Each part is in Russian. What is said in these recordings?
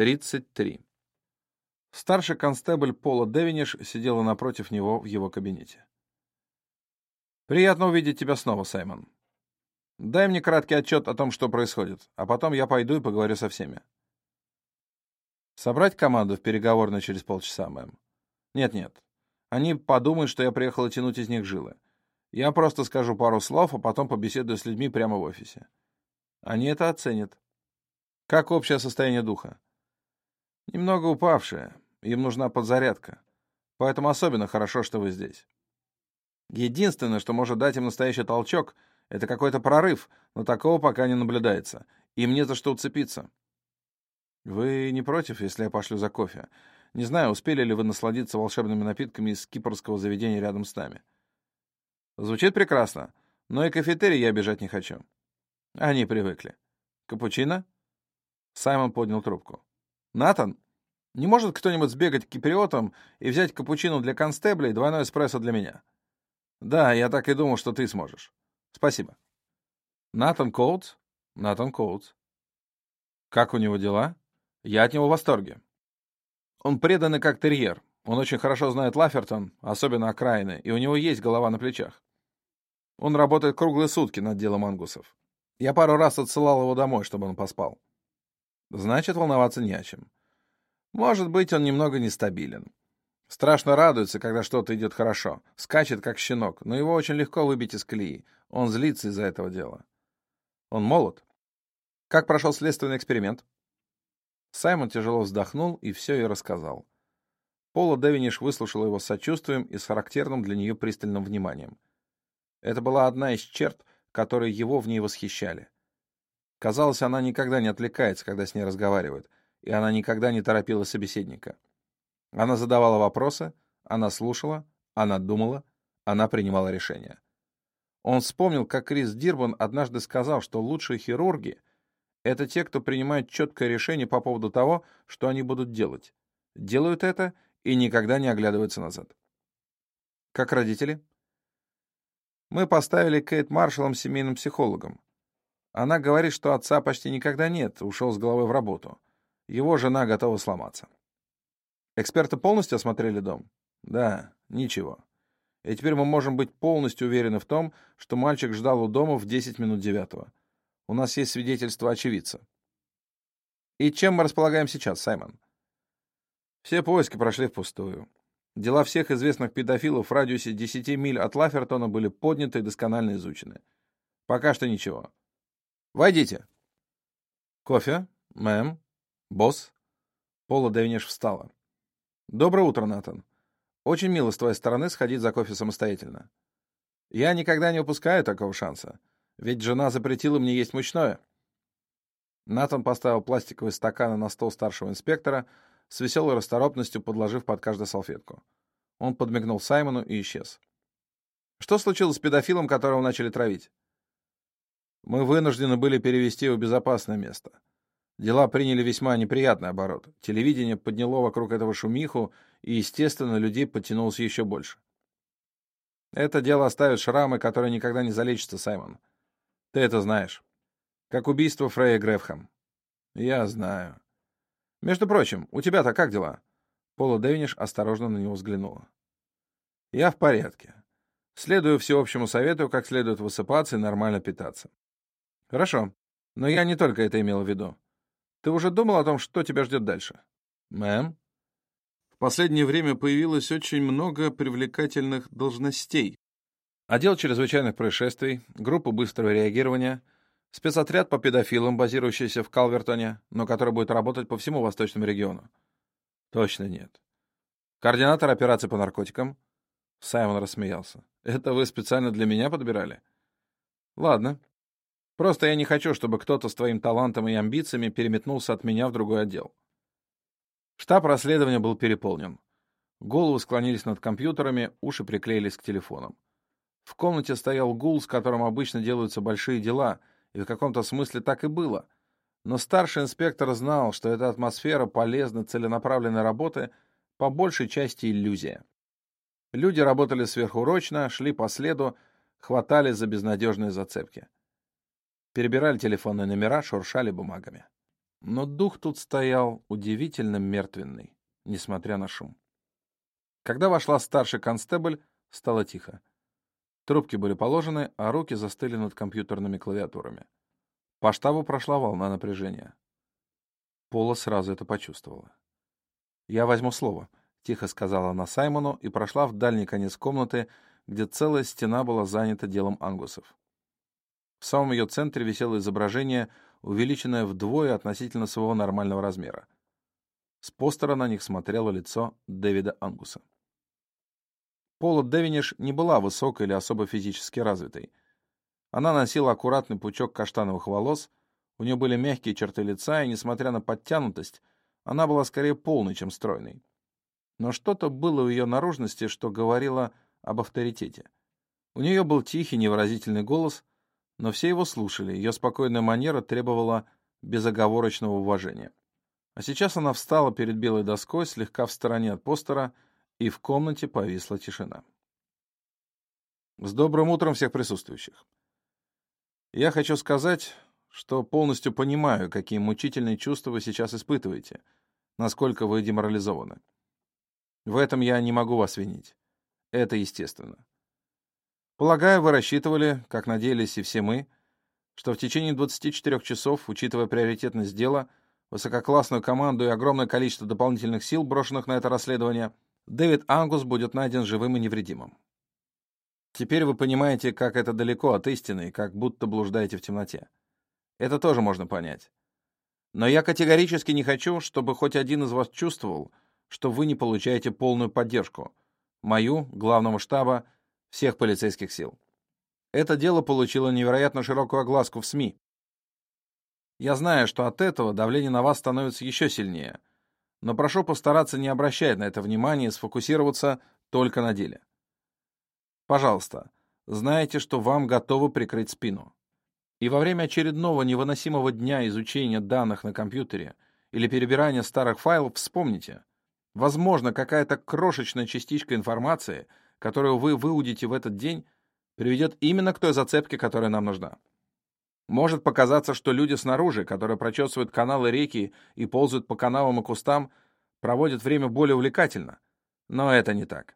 33. Старший констебль Пола Девиниш сидела напротив него в его кабинете. «Приятно увидеть тебя снова, Саймон. Дай мне краткий отчет о том, что происходит, а потом я пойду и поговорю со всеми». «Собрать команду в переговорной через полчаса, мэм?» «Нет-нет. Они подумают, что я приехал тянуть из них жилы. Я просто скажу пару слов, а потом побеседую с людьми прямо в офисе. Они это оценят. Как общее состояние духа?» «Немного упавшее. Им нужна подзарядка. Поэтому особенно хорошо, что вы здесь. Единственное, что может дать им настоящий толчок, это какой-то прорыв, но такого пока не наблюдается. Им не за что уцепиться». «Вы не против, если я пошлю за кофе? Не знаю, успели ли вы насладиться волшебными напитками из кипрского заведения рядом с нами?» «Звучит прекрасно, но и кафетерий я обижать не хочу». Они привыкли. «Капучино?» Саймон поднял трубку. «Натан, не может кто-нибудь сбегать к киприотам и взять капучино для констебля и двойной эспрессо для меня?» «Да, я так и думал, что ты сможешь. Спасибо». «Натан Коутс?» «Натан Коутс». «Как у него дела?» «Я от него в восторге. Он преданный как терьер. Он очень хорошо знает Лафертон, особенно окраины, и у него есть голова на плечах. Он работает круглые сутки над делом ангусов. Я пару раз отсылал его домой, чтобы он поспал. Значит, волноваться не о чем. Может быть, он немного нестабилен. Страшно радуется, когда что-то идет хорошо. Скачет, как щенок, но его очень легко выбить из колеи. Он злится из-за этого дела. Он молод. Как прошел следственный эксперимент? Саймон тяжело вздохнул и все ей рассказал. Пола Девиниш выслушала его с сочувствием и с характерным для нее пристальным вниманием. Это была одна из черт, которые его в ней восхищали. Казалось, она никогда не отвлекается, когда с ней разговаривают, и она никогда не торопила собеседника. Она задавала вопросы, она слушала, она думала, она принимала решения. Он вспомнил, как Крис Дирбан однажды сказал, что лучшие хирурги — это те, кто принимает четкое решение по поводу того, что они будут делать. Делают это и никогда не оглядываются назад. Как родители? Мы поставили Кейт Маршалом семейным психологом. Она говорит, что отца почти никогда нет, ушел с головой в работу. Его жена готова сломаться. Эксперты полностью осмотрели дом? Да, ничего. И теперь мы можем быть полностью уверены в том, что мальчик ждал у дома в 10 минут девятого. У нас есть свидетельство очевидца. И чем мы располагаем сейчас, Саймон? Все поиски прошли впустую. Дела всех известных педофилов в радиусе 10 миль от Лафертона были подняты и досконально изучены. Пока что ничего. Войдите. Кофе? Мэм? Босс? Пола Девинеш встала. Доброе утро, Натан. Очень мило с твоей стороны сходить за кофе самостоятельно. Я никогда не упускаю такого шанса, ведь жена запретила мне есть мучное. Натан поставил пластиковые стаканы на стол старшего инспектора, с веселой расторопностью подложив под каждую салфетку. Он подмигнул Саймону и исчез. «Что случилось с педофилом, которого начали травить?» «Мы вынуждены были перевести в безопасное место. Дела приняли весьма неприятный оборот. Телевидение подняло вокруг этого шумиху, и, естественно, людей подтянулось еще больше. Это дело оставит шрамы, которые никогда не залечатся, Саймон. Ты это знаешь. Как убийство Фрея Грефхэм. Я знаю. Между прочим, у тебя-то как дела? Пола Дэвиниш осторожно на него взглянула. Я в порядке. Следую всеобщему совету, как следует высыпаться и нормально питаться. Хорошо. Но я не только это имел в виду. Ты уже думал о том, что тебя ждет дальше? Мэм? В последнее время появилось очень много привлекательных должностей. Отдел чрезвычайных происшествий, группа быстрого реагирования — Спецотряд по педофилам, базирующийся в Калвертоне, но который будет работать по всему восточному региону. Точно нет. Координатор операции по наркотикам? Саймон рассмеялся. Это вы специально для меня подбирали? Ладно. Просто я не хочу, чтобы кто-то с твоим талантом и амбициями переметнулся от меня в другой отдел. Штаб расследования был переполнен. Головы склонились над компьютерами, уши приклеились к телефонам. В комнате стоял гул, с которым обычно делаются большие дела — и в каком-то смысле так и было. Но старший инспектор знал, что эта атмосфера полезной целенаправленной работы по большей части иллюзия. Люди работали сверхурочно, шли по следу, хватали за безнадежные зацепки. Перебирали телефонные номера, шуршали бумагами. Но дух тут стоял удивительно мертвенный, несмотря на шум. Когда вошла старший констебль, стало тихо. Трубки были положены, а руки застыли над компьютерными клавиатурами. По штабу прошла волна напряжения. Пола сразу это почувствовала. «Я возьму слово», — тихо сказала она Саймону и прошла в дальний конец комнаты, где целая стена была занята делом ангусов. В самом ее центре висело изображение, увеличенное вдвое относительно своего нормального размера. С постера на них смотрело лицо Дэвида Ангуса. Пола Девиниш не была высокой или особо физически развитой. Она носила аккуратный пучок каштановых волос, у нее были мягкие черты лица, и, несмотря на подтянутость, она была скорее полной, чем стройной. Но что-то было в ее наружности, что говорило об авторитете. У нее был тихий, невыразительный голос, но все его слушали, ее спокойная манера требовала безоговорочного уважения. А сейчас она встала перед белой доской, слегка в стороне от постера, и в комнате повисла тишина. С добрым утром всех присутствующих. Я хочу сказать, что полностью понимаю, какие мучительные чувства вы сейчас испытываете, насколько вы деморализованы. В этом я не могу вас винить. Это естественно. Полагаю, вы рассчитывали, как надеялись и все мы, что в течение 24 часов, учитывая приоритетность дела, высококлассную команду и огромное количество дополнительных сил, брошенных на это расследование, Дэвид Ангус будет найден живым и невредимым. Теперь вы понимаете, как это далеко от истины как будто блуждаете в темноте. Это тоже можно понять. Но я категорически не хочу, чтобы хоть один из вас чувствовал, что вы не получаете полную поддержку. Мою, главного штаба, всех полицейских сил. Это дело получило невероятно широкую огласку в СМИ. Я знаю, что от этого давление на вас становится еще сильнее — но прошу постараться не обращать на это внимания и сфокусироваться только на деле. Пожалуйста, знайте, что вам готовы прикрыть спину. И во время очередного невыносимого дня изучения данных на компьютере или перебирания старых файлов вспомните, возможно, какая-то крошечная частичка информации, которую вы выудите в этот день, приведет именно к той зацепке, которая нам нужна. Может показаться, что люди снаружи, которые прочесывают каналы реки и ползают по канавам и кустам, проводят время более увлекательно. Но это не так.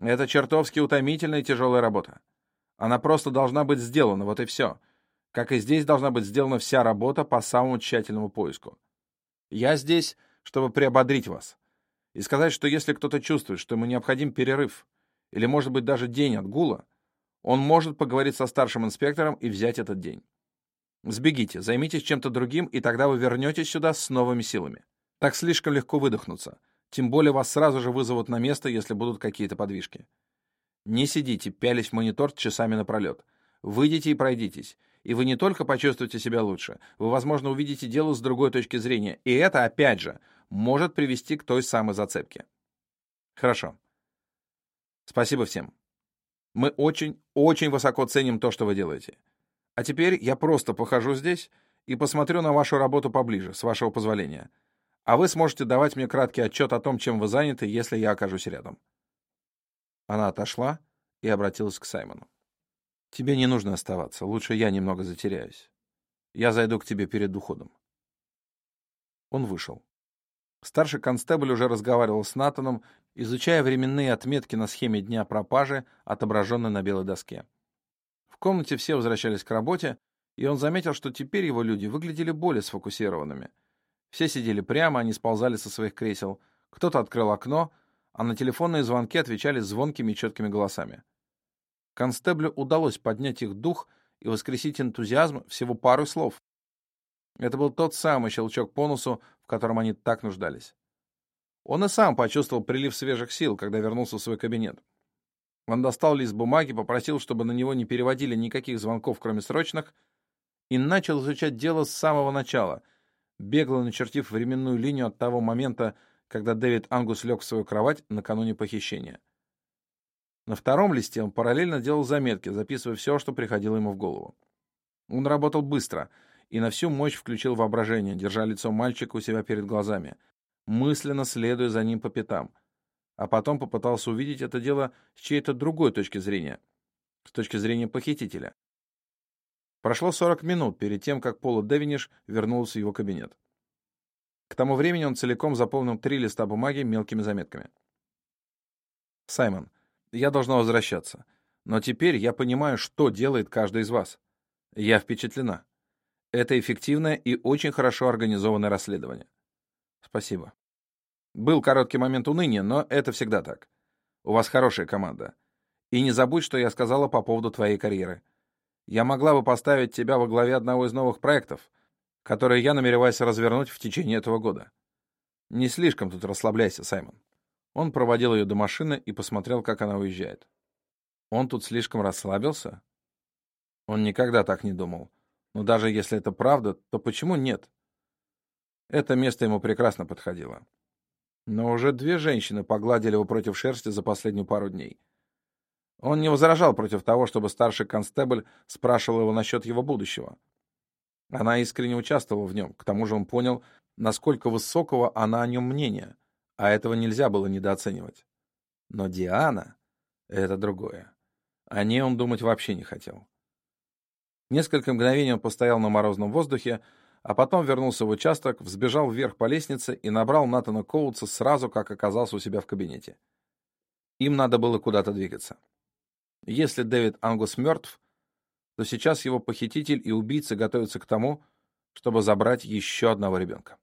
Это чертовски утомительная и тяжелая работа. Она просто должна быть сделана, вот и все. Как и здесь должна быть сделана вся работа по самому тщательному поиску. Я здесь, чтобы приободрить вас. И сказать, что если кто-то чувствует, что ему необходим перерыв, или, может быть, даже день отгула, он может поговорить со старшим инспектором и взять этот день. Сбегите, займитесь чем-то другим, и тогда вы вернетесь сюда с новыми силами. Так слишком легко выдохнуться. Тем более вас сразу же вызовут на место, если будут какие-то подвижки. Не сидите, пялись в монитор часами напролет. Выйдите и пройдитесь. И вы не только почувствуете себя лучше, вы, возможно, увидите дело с другой точки зрения. И это, опять же, может привести к той самой зацепке. Хорошо. Спасибо всем. Мы очень, очень высоко ценим то, что вы делаете. А теперь я просто похожу здесь и посмотрю на вашу работу поближе, с вашего позволения. А вы сможете давать мне краткий отчет о том, чем вы заняты, если я окажусь рядом». Она отошла и обратилась к Саймону. «Тебе не нужно оставаться. Лучше я немного затеряюсь. Я зайду к тебе перед уходом». Он вышел. Старший констебль уже разговаривал с Натаном, изучая временные отметки на схеме дня пропажи, отображенной на белой доске комнате все возвращались к работе, и он заметил, что теперь его люди выглядели более сфокусированными. Все сидели прямо, они сползали со своих кресел. Кто-то открыл окно, а на телефонные звонки отвечали звонкими и четкими голосами. Констеблю удалось поднять их дух и воскресить энтузиазм всего пару слов. Это был тот самый щелчок по носу, в котором они так нуждались. Он и сам почувствовал прилив свежих сил, когда вернулся в свой кабинет. Он достал лист бумаги, попросил, чтобы на него не переводили никаких звонков, кроме срочных, и начал изучать дело с самого начала, бегло начертив временную линию от того момента, когда Дэвид Ангус лег в свою кровать накануне похищения. На втором листе он параллельно делал заметки, записывая все, что приходило ему в голову. Он работал быстро и на всю мощь включил воображение, держа лицо мальчика у себя перед глазами, мысленно следуя за ним по пятам — а потом попытался увидеть это дело с чьей-то другой точки зрения, с точки зрения похитителя. Прошло 40 минут перед тем, как Пола Девиниш вернулся в его кабинет. К тому времени он целиком заполнил три листа бумаги мелкими заметками. «Саймон, я должна возвращаться. Но теперь я понимаю, что делает каждый из вас. Я впечатлена. Это эффективное и очень хорошо организованное расследование. Спасибо. Был короткий момент уныния, но это всегда так. У вас хорошая команда. И не забудь, что я сказала по поводу твоей карьеры. Я могла бы поставить тебя во главе одного из новых проектов, которые я намереваюсь развернуть в течение этого года. Не слишком тут расслабляйся, Саймон. Он проводил ее до машины и посмотрел, как она уезжает. Он тут слишком расслабился? Он никогда так не думал. Но даже если это правда, то почему нет? Это место ему прекрасно подходило. Но уже две женщины погладили его против шерсти за последнюю пару дней. Он не возражал против того, чтобы старший констебль спрашивал его насчет его будущего. Она искренне участвовала в нем, к тому же он понял, насколько высокого она о нем мнения, а этого нельзя было недооценивать. Но Диана — это другое. О ней он думать вообще не хотел. Несколько мгновений он постоял на морозном воздухе, а потом вернулся в участок, взбежал вверх по лестнице и набрал Натана Коутса сразу, как оказался у себя в кабинете. Им надо было куда-то двигаться. Если Дэвид Ангус мертв, то сейчас его похититель и убийца готовятся к тому, чтобы забрать еще одного ребенка.